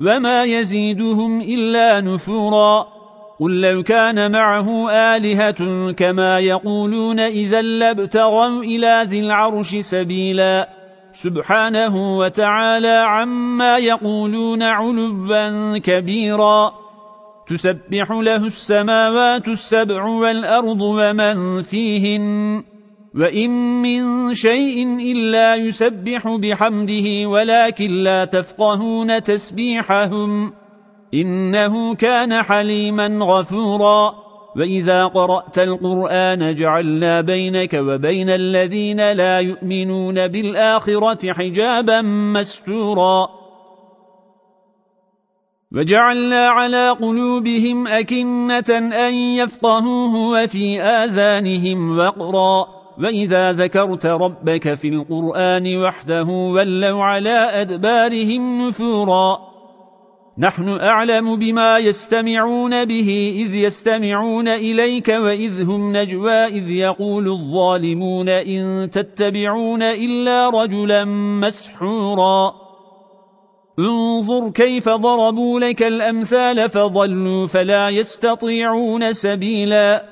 وما يزيدهم إلا نفورا قل لو كان معه آلهة كما يقولون إذا لابتغوا إلى ذي العرش سبيلا سبحانه وتعالى عما يقولون علبا كبيرا تسبح له السماوات السبع والأرض ومن فيهن وَإِن مِّن شَيْءٍ إِلَّا يُسَبِّحُ بِحَمْدِهِ وَلَكِن لَّا تَفْقَهُونَ تَسْبِيحَهُمْ إِنَّهُ كَانَ حَلِيمًا غَفُورًا. وَإِذَا قَرَأْتَ الْقُرْآنَ جَعَلْنَا بَيْنَكَ وَبَيْنَ الَّذِينَ لَا يُؤْمِنُونَ بِالْآخِرَةِ حِجَابًا مَّسْتُورًا وَجَعَلْنَا عَلَى قُلُوبِهِمْ أَكِنَّةً أَن يَفْقَهُوهُ وَفِي آذَانِهِمْ وَقْرًا. وَإِذَا ذَكَرْتَ رَبَّكَ فِي الْقُرْآنِ وَحْدَهُ وَلَّوْا عَلَى أَدْبَارِهِمْ نُفُورًا نَحْنُ أَعْلَمُ بِمَا يَسْتَمِعُونَ بِهِ إِذْ يَسْتَمِعُونَ إِلَيْكَ وَإِذْ هُمْ نَجْوَى إِذْ يَقُولُ الظَّالِمُونَ إِن تَتَّبِعُونَ إِلَّا رَجُلًا مَسْحُورًا انظر كيف ضربوا لك الأمثال فضلوا فلا يستطيعون سبيلا